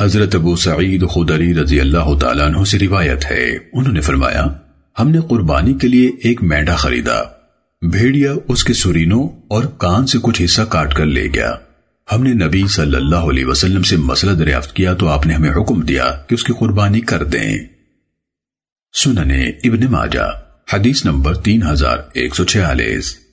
حضرت ابو سعید خدری رضی اللہ تعالیٰ عنہ سے روایت ہے۔ انہوں نے فرمایا، ہم نے قربانی کے لیے ایک مینڈا خریدا۔ بھیڑیا اس کے سرینوں اور کان سے کچھ حصہ کاٹ کر لے گیا۔ ہم نے نبی صلی اللہ علیہ وسلم سے مسئلہ دریافت کیا تو آپ نے ہمیں حکم دیا کہ اس کی قربانی کر دیں۔ سننے ابن ماجہ، حدیث نمبر تین ہزار ایک سو چھیالیس۔